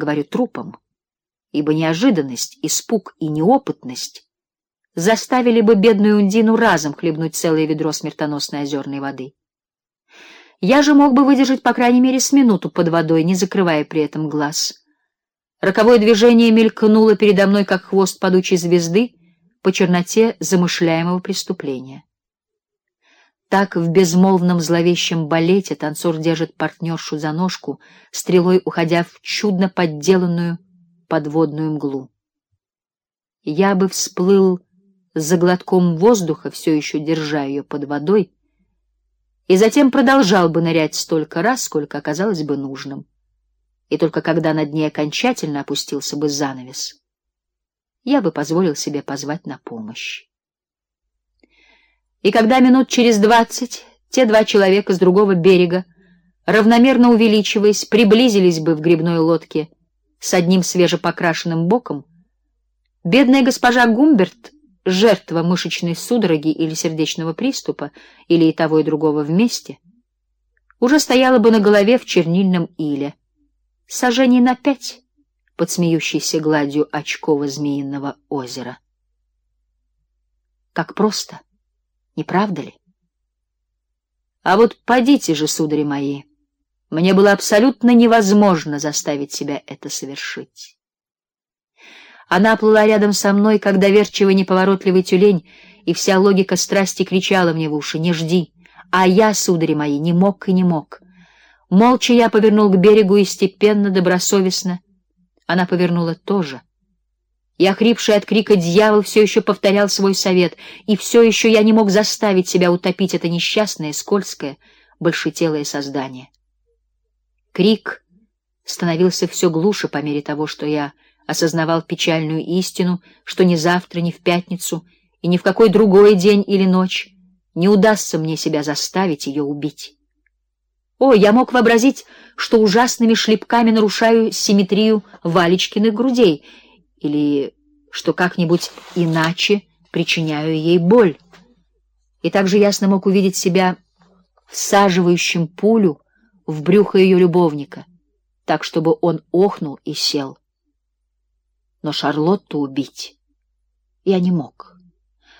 говорю трупом, ибо неожиданность, испуг и неопытность заставили бы бедную Ундину разом хлебнуть целое ведро смертоносной озерной воды. Я же мог бы выдержать по крайней мере с минуту под водой, не закрывая при этом глаз. Роковое движение мелькнуло передо мной, как хвост падучей звезды по черноте замышляемого преступления. Так в безмолвном зловещем балете танцор держит партнершу за ножку, стрелой уходя в чудно подделанную подводную мглу. Я бы всплыл за глотком воздуха, все еще держа ее под водой, и затем продолжал бы нырять столько раз, сколько оказалось бы нужным. И только когда над ней окончательно опустился бы занавес, я бы позволил себе позвать на помощь. И когда минут через двадцать те два человека с другого берега, равномерно увеличиваясь, приблизились бы в грибной лодке с одним свежепокрашенным боком, бедная госпожа Гумберт, жертва мышечной судороги или сердечного приступа, или и того и другого вместе, уже стояла бы на голове в чернильном иле, сажений на пять под смеющейся гладью очково-змеиного озера. Как просто! Не правда ли? А вот подите же, судари мои, мне было абсолютно невозможно заставить себя это совершить. Она плыла рядом со мной, как доверчивый неповоротливый тюлень, и вся логика страсти кричала мне в уши: "Не жди!" А я, судари мои, не мог и не мог. Молча я повернул к берегу и степенно, добросовестно она повернула тоже. И охрипший от крика дьявол все еще повторял свой совет, и все еще я не мог заставить себя утопить это несчастное, скользкое, большетелое создание. Крик становился все глуше по мере того, что я осознавал печальную истину, что ни завтра, ни в пятницу и ни в какой другой день или ночь не удастся мне себя заставить ее убить. О, я мог вообразить, что ужасными шлепками нарушаю симметрию Валечкиных грудей или что как-нибудь иначе причиняю ей боль. И также ясно мог увидеть себя всаживающим пулю в брюхо ее любовника, так чтобы он охнул и сел. Но Шарлотту убить я не мог.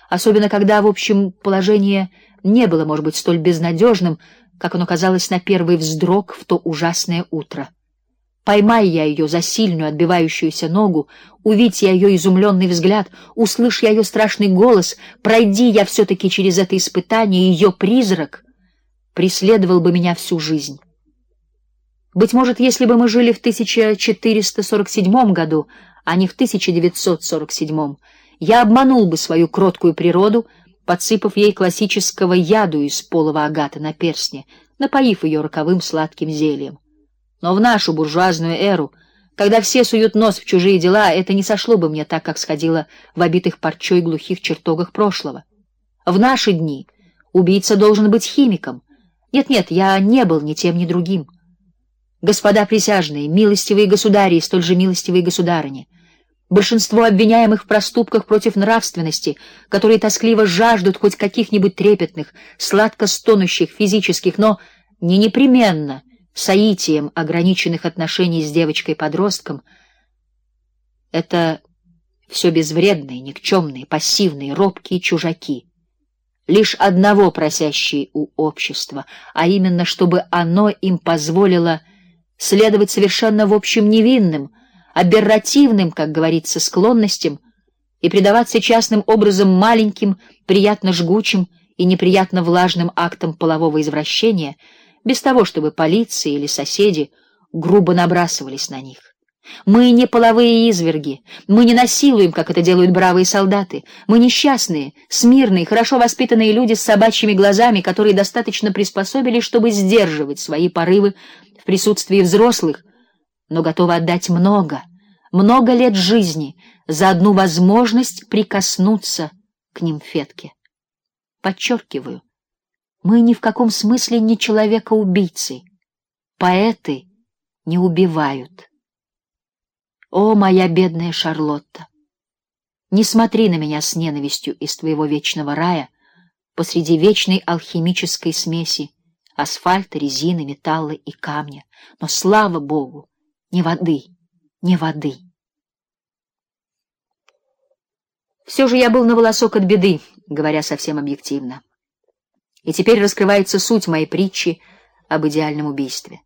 Особенно когда, в общем, положение не было, может быть, столь безнадежным, как оно казалось на первый вздрог в то ужасное утро. Поймай я ее за сильную отбивающуюся ногу, увидь я ее изумленный взгляд, услышь я ее страшный голос, пройди я все таки через это испытание, ее призрак преследовал бы меня всю жизнь. Быть может, если бы мы жили в 1447 году, а не в 1947, я обманул бы свою кроткую природу, подсыпав ей классического яду из полого агата на перстне, напоив ее роковым сладким зельем. Но в нашу буржуазную эру, когда все суют нос в чужие дела, это не сошло бы мне так, как сходило в обитых парчой глухих чертогах прошлого. В наши дни убийца должен быть химиком. Нет-нет, я не был ни тем, ни другим. Господа присяжные, милостивые государи и столь же милостивые государыни, большинство обвиняемых в проступках против нравственности, которые тоскливо жаждут хоть каких-нибудь трепетных, сладко стонущих физических, но не непременно соитием ограниченных отношений с девочкой-подростком, это все безвредные, никчемные, пассивные, робкие чужаки, лишь одного просящие у общества, а именно чтобы оно им позволило следовать совершенно в общем невинным, аберративным, как говорится, склонностям и предаваться частным образом маленьким, приятно жгучим и неприятно влажным актам полового извращения — без того, чтобы полиция или соседи грубо набрасывались на них. Мы не половые изверги, мы не насилуем, как это делают бравые солдаты. Мы несчастные, смирные, хорошо воспитанные люди с собачьими глазами, которые достаточно приспособились, чтобы сдерживать свои порывы в присутствии взрослых, но готовы отдать много, много лет жизни за одну возможность прикоснуться к ним фетке. Подчеркиваю, мы ни в каком смысле не человека-убийцы. Поэты не убивают. О, моя бедная Шарлотта, не смотри на меня с ненавистью из твоего вечного рая посреди вечной алхимической смеси асфальта, резины, металла и камня, но слава богу, не воды, не воды. Все же я был на волосок от беды, говоря совсем объективно. И теперь раскрывается суть моей притчи об идеальном убийстве.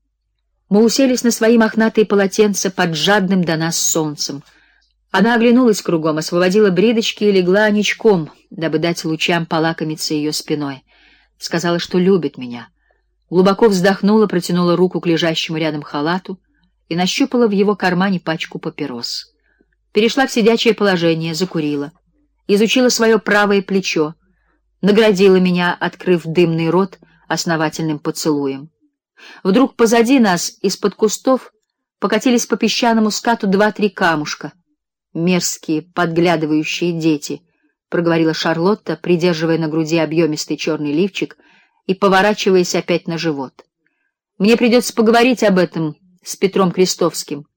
Мы уселись на свои мохнатые полотенца под жадным до нас солнцем. Она оглянулась кругом, освободила бредочки и легла ничком, дабы дать лучам полакомиться ее спиной. Сказала, что любит меня. Глубоко вздохнула, протянула руку к лежащему рядом халату и нащупала в его кармане пачку папирос. Перешла в сидячее положение, закурила, изучила свое правое плечо, наградила меня, открыв дымный рот основательным поцелуем. Вдруг позади нас из-под кустов покатились по песчаному скату два-три камушка. Мерзкие, подглядывающие дети, проговорила Шарлотта, придерживая на груди объемистый черный лифчик и поворачиваясь опять на живот. Мне придется поговорить об этом с Петром Крестовским.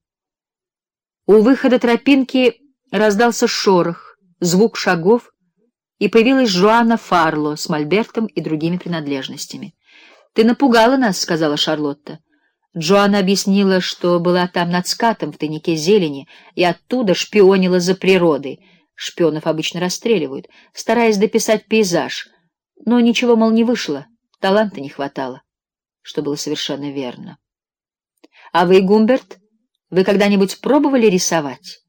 У выхода тропинки раздался шорох, звук шагов, и появилась Жуана Фарло с мольбертом и другими принадлежностями. Ты напугала нас, сказала Шарлотта. Джоанна объяснила, что была там над скатом в тайнике зелени и оттуда шпионила за природой. Шпионов обычно расстреливают, стараясь дописать пейзаж, но ничего мол не вышло, таланта не хватало, что было совершенно верно. А вы, Гумберт, вы когда-нибудь пробовали рисовать?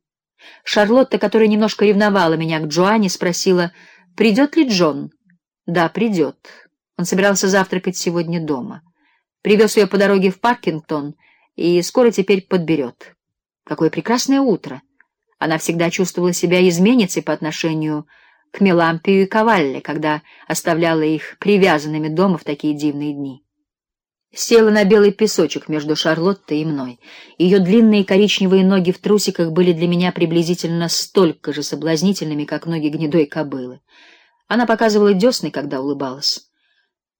Шарлотта, которая немножко ревновала меня к Джоанне, спросила, придет ли Джон. Да, придет. Он собирался завтракать сегодня дома. Привез ее по дороге в Паркингтон и скоро теперь подберет. Какое прекрасное утро! Она всегда чувствовала себя изменницей по отношению к Мелампию и Кавалле, когда оставляла их привязанными дома в такие дивные дни. Села на белый песочек между Шарлоттой и мной. Ее длинные коричневые ноги в трусиках были для меня приблизительно столько же соблазнительными, как ноги гнедой кобылы. Она показывала десны, когда улыбалась.